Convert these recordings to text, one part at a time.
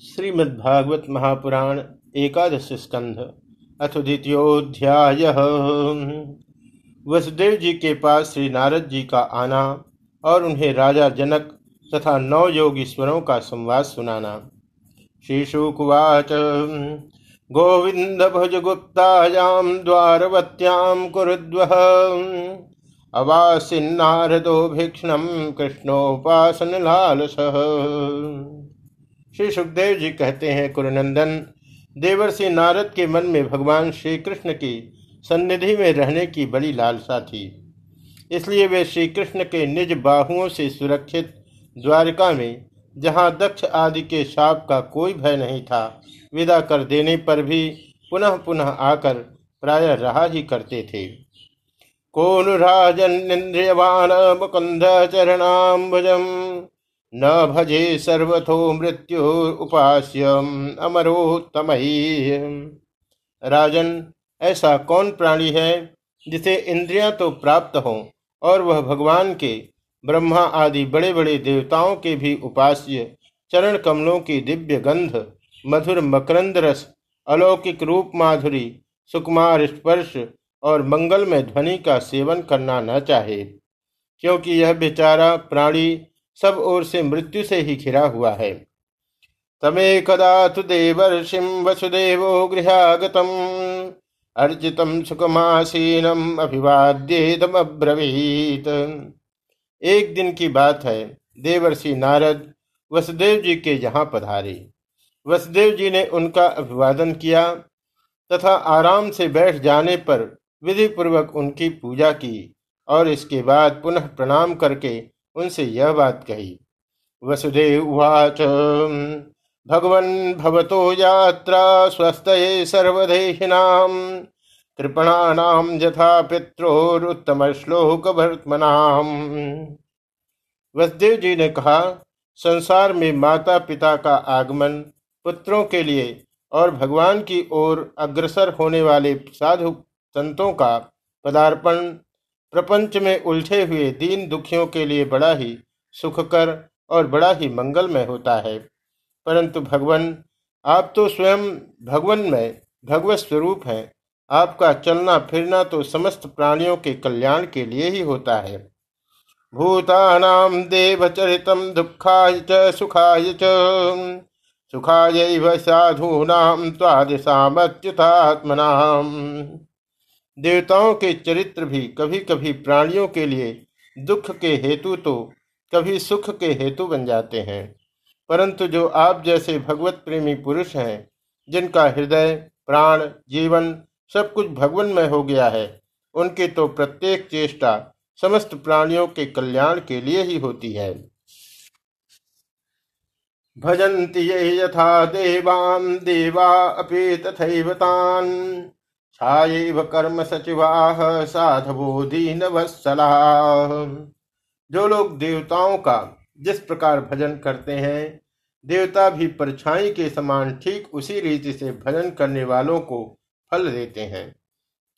श्रीमद्भागवत महापुराण एकादश स्कंध, अथ द्वितीयोध्याय। वसुदेव जी के पास श्री नारद जी का आना और उन्हें राजा जनक तथा नौ योगीश्वरों का संवाद सुनाना। श्री शुकुवाच गोविंद भुज गुप्तायाम द्वारवत्याम कुरुद्व। अवासिन्नारदो भीक्षण कृष्णोपासन लालस श्री सुखदेव जी कहते हैं, कुरुनंदन, देवर्षि नारद के मन में भगवान श्री कृष्ण की सन्निधि में रहने की बड़ी लालसा थी। इसलिए वे श्री कृष्ण के निज बाहुओं से सुरक्षित द्वारका में, जहाँ दक्ष आदि के शाप का कोई भय नहीं था, विदा कर देने पर भी पुनः पुनः आकर प्राय रहा ही करते थे। कौन राजन इंद्रियवान मुकुंद चरणाम्बुजम न भजे सर्वथो मृत्यु उपास्यम अमरोत्तम। राजन, ऐसा कौन प्राणी है जिसे इंद्रियाँ तो प्राप्त हों और वह भगवान के, ब्रह्मा आदि बड़े बड़े देवताओं के भी उपास्य चरण कमलों की दिव्य गंध, मधुर मकरंद रस, अलौकिक रूप माधुरी, सुकुमार स्पर्श और मंगलमय ध्वनि का सेवन करना न चाहे। क्योंकि यह बेचारा प्राणी सब ओर से मृत्यु से ही घिरा हुआ है। तमे कदा तु देवर्षिम वसुदेवो गृहागतम। अर्जितम सुखमासीनम अभिवाद्येदमब्रवीत एक दिन की बात है, देवर्षि नारद वसुदेव जी के यहाँ पधारे। वसुदेव जी ने उनका अभिवादन किया तथा आराम से बैठ जाने पर विधि पूर्वक उनकी पूजा की और इसके बाद पुनः प्रणाम करके उनसे यह बात कही, वसुदेव उवाच, भगवन् भवतो यात्रा स्वस्थ सर्वदेहिनाम कृपणानाम यथा पित्रोत्तम श्लोक भर्तमनाम वसुदेव जी ने कहा, संसार में माता पिता का आगमन पुत्रों के लिए और भगवान की ओर अग्रसर होने वाले साधु संतों का पदार्पण प्रपंच में उलझे हुए दीन दुखियों के लिए बड़ा ही सुखकर और बड़ा ही मंगलमय होता है। परंतु भगवान, आप तो स्वयं भगवान में भगवत स्वरूप हैं। आपका चलना फिरना तो समस्त प्राणियों के कल्याण के लिए ही होता है। भूतानाम देवचरितम दुखाय च, सुखाय च। सुखाय साधूनाम त्वादिशामच्युतात्मनाम देवताओं के चरित्र भी कभी कभी प्राणियों के लिए दुख के हेतु तो कभी सुख के हेतु बन जाते हैं। परंतु जो आप जैसे भगवत प्रेमी पुरुष हैं, जिनका हृदय, प्राण, जीवन सब कुछ भगवन में हो गया है, उनकी तो प्रत्येक चेष्टा समस्त प्राणियों के कल्याण के लिए ही होती है। भजन्ति ये यथा देवान देवा अपि तथैवतान छाएव कर्म सचिवाह साधवो दीन वत्सलाह जो लोग देवताओं का जिस प्रकार भजन करते हैं, देवता भी परछाई के समान ठीक उसी रीति से भजन करने वालों को फल देते हैं।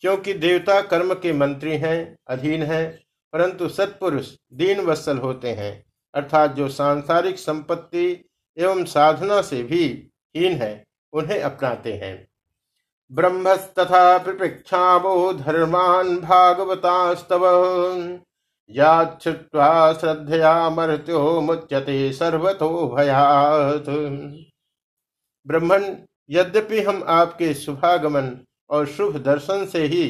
क्योंकि देवता कर्म के मंत्री हैं, अधीन हैं, परंतु सत्पुरुष दीन वत्सल होते हैं, अर्थात जो सांसारिक संपत्ति एवं साधना से भी हीन है, उन्हें अपनाते हैं। ब्रह्मस्तथा प्रपृक्षावो धर्मान भागवतास्तव। याच्छ्रुत्वा श्रद्धया मर्त्यो मुच्यते सर्वतो भयात। ब्रह्मण यद्यपि हम आपके शुभागमन और शुभ दर्शन से ही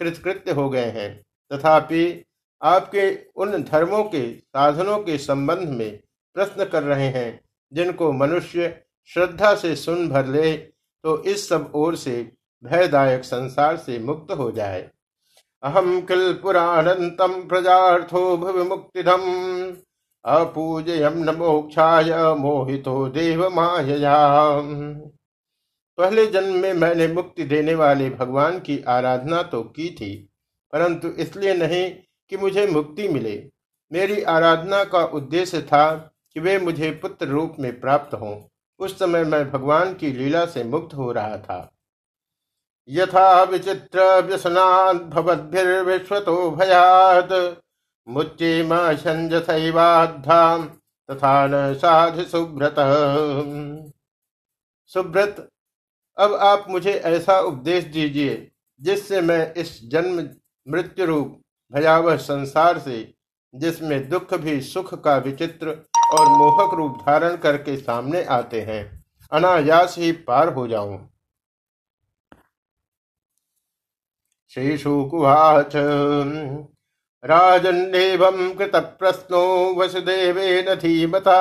कृतकृत्य हो गए हैं, तथापि आपके उन धर्मों के साधनों के संबंध में प्रश्न कर रहे हैं, जिनको मनुष्य श्रद्धा से सुन भर ले तो इस सब ओर से भयदायक संसार से मुक्त हो जाए। अहम किल पुराणंतम प्रजार्थो भव मुक्तिधम अपूजयम न मोक्षाय मोहितो देव माया पहले जन्म में मैंने मुक्ति देने वाले भगवान की आराधना तो की थी, परंतु इसलिए नहीं कि मुझे मुक्ति मिले। मेरी आराधना का उद्देश्य था कि वे मुझे पुत्र रूप में प्राप्त हों। उस समय मैं भगवान की लीला से मुक्त हो रहा था। यथा विचित्र व्यसनाद्भवद्भिर्विश्वतो भयात् मुच्चेम संजथैवाद्धाम तथा न साधु सुब्रत सुब्रत अब आप मुझे ऐसा उपदेश दीजिए, जिससे मैं इस जन्म मृत्यु रूप भयावह संसार से, जिसमें दुख भी सुख का विचित्र और मोहक रूप धारण करके सामने आते हैं, अनायास ही पार हो जाऊँ। श्रीशुकुवाच राजन्नेवं कृतप्रश्नो वसुदेवेन धीमता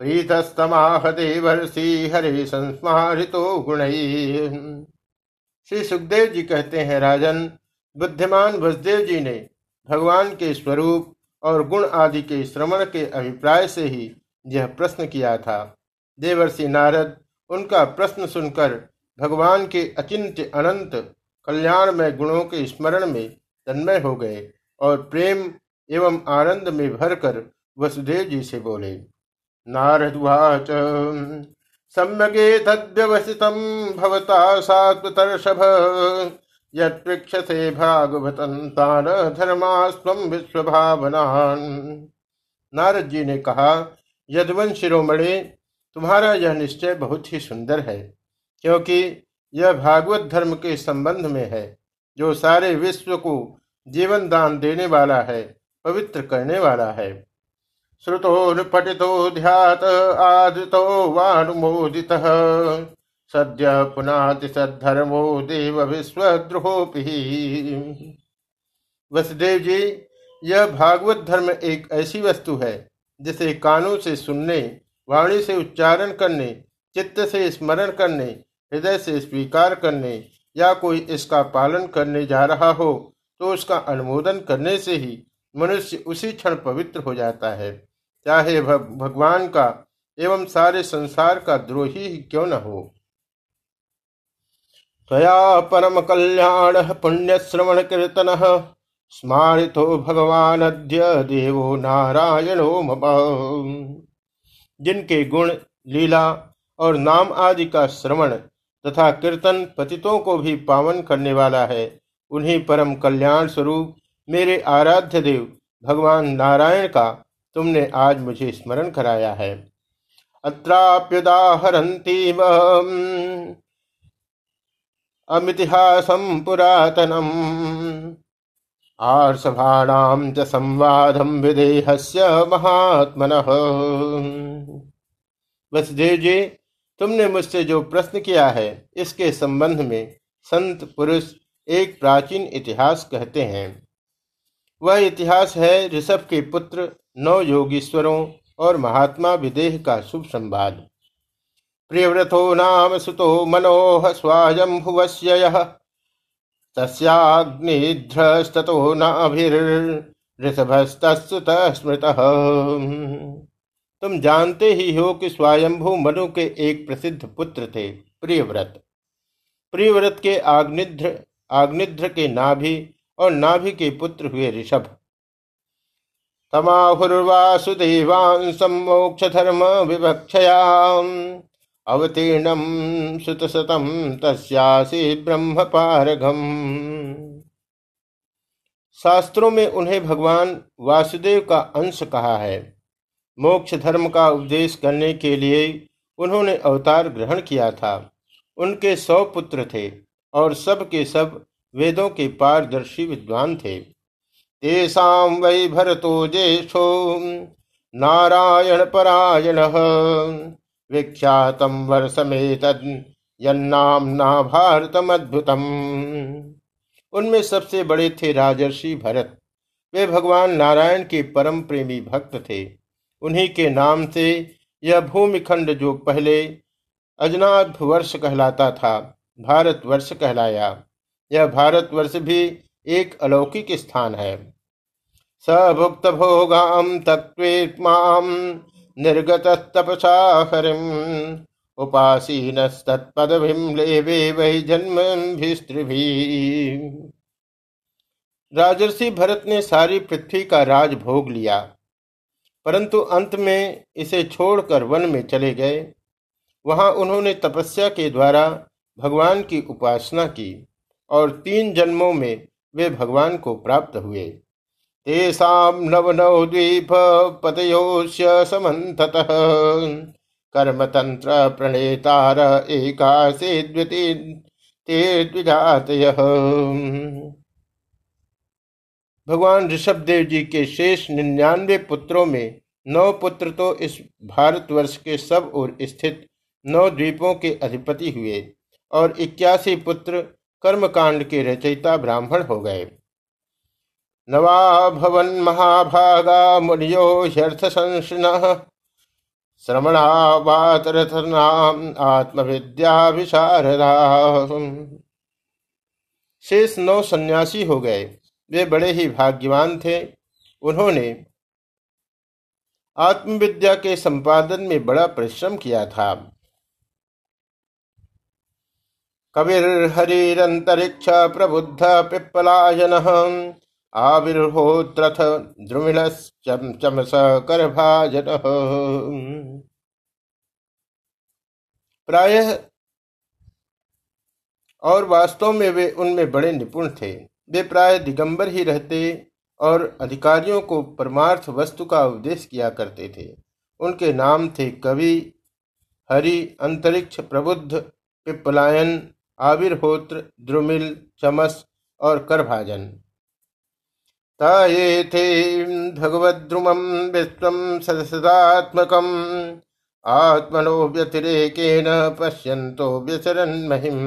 प्रीतस्तमाह देवर्षि हरे संस्मारितो गुण। श्री सुखदेव जी कहते हैं, राजन, बुद्धिमान वसुदेव जी ने भगवान के स्वरूप और गुण आदि के श्रवण के अभिप्राय से ही यह प्रश्न किया था। देवर्षि नारद, उनका प्रश्न सुनकर भगवान के अचिंत्य अनंत कल्याण में गुणों के स्मरण में तन्मय हो गए और प्रेम एवं आनंद में भरकर वसुदेव जी से बोले नारदवाच सम्यगे तद्यवसितं भवता सात्वतर्षभ। यक्षसे भागवतन तान धर्मास्वम विश्वभावनान। नारद जी ने कहा यदवन शिरोमणि तुम्हारा यह निश्चय बहुत ही सुंदर है, क्योंकि यह भागवत धर्म के संबंध में है, जो सारे विश्व को जीवन दान देने वाला है, पवित्र करने वाला है। श्रुतो पठितो ध्यात आदृतो वानुमोदित। सद्य पुनाति सद्धर्मो देव विश्वद्रोहोपि। वसुदेव जी, यह भागवत धर्म एक ऐसी वस्तु है, जिसे कानों से सुनने, वाणी से उच्चारण करने, चित्त से स्मरण करने हृदय से स्वीकार करने या कोई इसका पालन करने जा रहा हो तो उसका अनुमोदन करने से ही मनुष्य उसी क्षण पवित्र हो जाता है। चाहे भगवान का एवं सारे संसार का द्रोही ही क्यों न हो। त्वया परम कल्याण पुण्य श्रवण कीर्तन स्मारितो भगवान अद्य देवो नारायणो जिनके गुण, लीला और नाम आदि का श्रवण तथा कीर्तन पतितों को भी पावन करने वाला है। उन्हीं परम कल्याण स्वरूप मेरे आराध्य देव भगवान नारायण का तुमने आज मुझे स्मरण कराया है। अत्राप्युदाहरती अमितिहासम पुरातनम आर्षभाणाम च संवादम विदेहस्य महात्मन। वसुदेव जी तुमने मुझसे जो प्रश्न किया है, इसके संबंध में संत, पुरुष एक प्राचीन इतिहास कहते हैं। वह इतिहास है ऋषभ के पुत्र, नौ योगीश्वरों और महात्मा विदेह का शुभ संवाद। प्रियव्रतो नाम सुतो मनोह स्वायंभुवस्य तस्याग्निध्रस्तो नाभिर्षभस्तुत स्मृत तुम जानते ही हो कि स्वयंभू मनु के एक प्रसिद्ध पुत्र थे, प्रियव्रत। प्रियव्रत के आग्निध्र आग्निध्र के नाभि और नाभि के पुत्र हुए ऋषभ। तमाहुर्वासुदेवांसम मोक्ष धर्म विवक्षयाम अवतीर्णम सुतसतम तस्यासी ब्रह्म पारगम शास्त्रों में उन्हें भगवान वासुदेव का अंश कहा है। मोक्ष धर्म का उपदेश करने के लिए उन्होंने अवतार ग्रहण किया था। उनके सौ पुत्र थे और सब के सब वेदों के पारदर्शी विद्वान थे। तेषां वै भरतो ज्येष्ठो, नारायण परायण, विख्यातम वर्षमेतद यन्नाम्ना भारतमद्भुतम उनमें सबसे बड़े थे राजर्षि भरत। वे भगवान नारायण के परम प्रेमी भक्त थे। उन्हीं के नाम से यह भूमिखंड जो पहले अजनाभ वर्ष कहलाता था भारत वर्ष कहलाया। यह भारत वर्ष भी एक अलौकिक स्थान है। सभुक्त भोगाम तत्वेत्माम निर्गत तपसा हरिम उपासीन लेवे वही जन्म भी राजर्षि भरत ने सारी पृथ्वी का राज भोग लिया। परंतु अंत में इसे छोड़कर वन में चले गए। वहाँ उन्होंने तपस्या के द्वारा भगवान की उपासना की और तीन जन्मों में वे भगवान को प्राप्त हुए। तेषां नव नव द्वीप पतयोश्य समन्ततः। कर्म तंत्र प्रणेतार एकाशे द्विजात भगवान ऋषभ देव जी के शेष निन्यानवे पुत्रों में नौ पुत्र तो इस भारतवर्ष के सब ओर स्थित नौ द्वीपों के अधिपति हुए और इक्यासी पुत्र कर्मकांड के रचयिता ब्राह्मण हो गए। नवा भवन महाभागा मुनियो ह्यर्थ श्रमणावातरथनाम आत्मविद्या विशारदा शेष नौ सन्यासी हो गए। वे बड़े ही भाग्यवान थे। उन्होंने आत्मविद्या के संपादन में बड़ा परिश्रम किया था। कविर हरिंतरिक्ष प्रबुद्ध पिप्पलायन आविर्होत्रथ द्रुमिण चमस कर प्रायः और वास्तव में वे उनमें बड़े निपुण थे। वे प्राय दिगंबर ही रहते और अधिकारियों को परमार्थ वस्तु का उपदेश किया करते थे। उनके नाम थे कवि, हरि, अंतरिक्ष प्रबुद्ध, पिपलायन, आविर्होत्र, द्रुमिल, चमस और करभाजन। ताये थे भगवद्रुमम विश्व सदसदात्मकम आत्मनो व्यतिरेकेन पश्यंतो व्यचरन महिम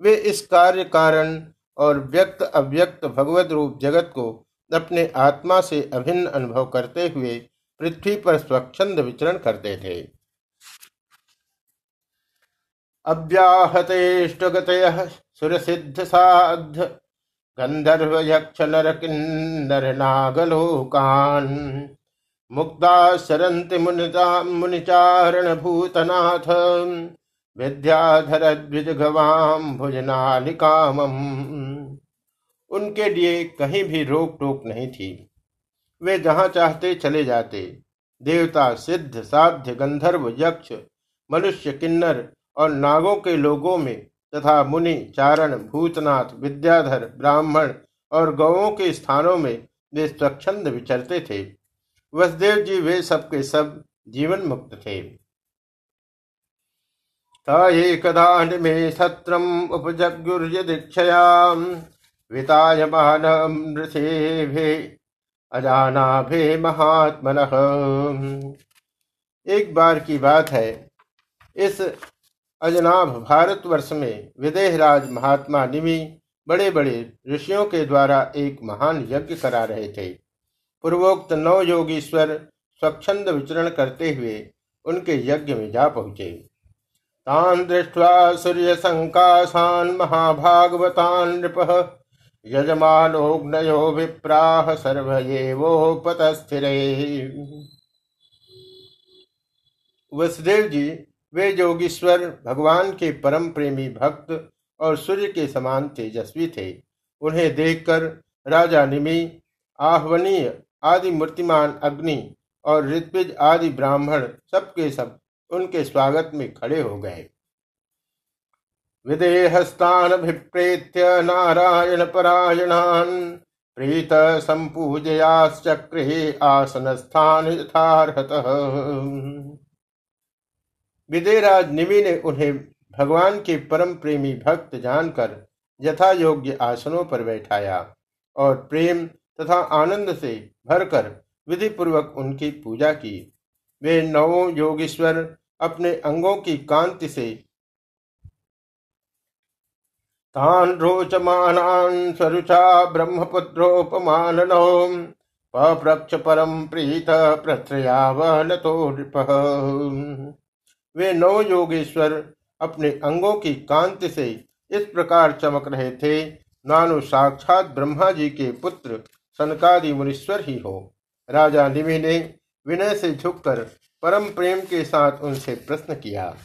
वे इस कार्य कारण और व्यक्त अव्यक्त भगवत रूप जगत को अपने आत्मा से अभिन्न अनुभव करते हुए पृथ्वी पर स्वच्छंद विचरण करते थे। अव्याहतेष्टगतय सुरसिद्ध साध गंधर्व यक्ष नर किन्नर नागलोकान मुक्ता सरंति मुनिता मुनिचारण भूतनाथ विद्याधर द्विज गवाम भुजनालिकामम उनके लिए कहीं भी रोक टोक नहीं थी। वे जहाँ चाहते चले जाते। देवता, सिद्ध, साध्य, गंधर्व, यक्ष, मनुष्य, किन्नर और नागों के लोगों में तथा मुनि, चारण, भूतनाथ, विद्याधर, ब्राह्मण और गौों के स्थानों में वे स्वच्छंद विचरते थे। वसुदेव जी, वे सबके सब जीवन मुक्त थे। एकदा निमे सत्रम उपजगुर्यदीक्षयाम् वितायमानमृषेभे अजानाभे महात्मन। एक बार की बात है, इस अजनाभ भारतवर्ष में विदेहराज महात्मा निमि बड़े बड़े ऋषियों के द्वारा एक महान यज्ञ करा रहे थे। पूर्वोक्त नौ योगीश्वर स्वच्छंद विचरण करते हुए उनके यज्ञ में जा पहुँचे। तान दृष्ट्वा सूर्य संकाशान महाभागवतान नृप। यजमानोग्नयो विप्राह सर्वोपतस्थिर वसुदेव जी, वे योगीश्वर, भगवान के परम प्रेमी भक्त और सूर्य के समान तेजस्वी थे। उन्हें देखकर राजा निमि, आह्वनीय, आदि मूर्तिमान अग्नि और ऋत्विज आदि ब्राह्मण सबके सब उनके स्वागत में खड़े हो गए। विदेहस्तान विप्रेत्य नारायण परायणान प्रीत संपूजयाश्चक्रे आसन स्थान यथार्हत। विदेराज निमि ने उन्हें भगवान के परम प्रेमी भक्त जानकर यथा योग्य आसनों पर बैठाया और प्रेम तथा आनंद से भरकर विधि पूर्वक उनकी पूजा की। वे नवो योगेश्वर अपने अंगों की कांति से। तान ब्रह्मपुत्रोपमाननो। पप्रक्ष परम प्रीत प्रत्रयावन तो वे नौ योगेश्वर अपने अंगों की कांति से इस प्रकार चमक रहे थे। नानु साक्षात ब्रह्मा जी के पुत्र सनकादि मुनीश्वर ही हो। राजा निमि ने विनय से झुककर परम प्रेम के साथ उनसे प्रश्न किया।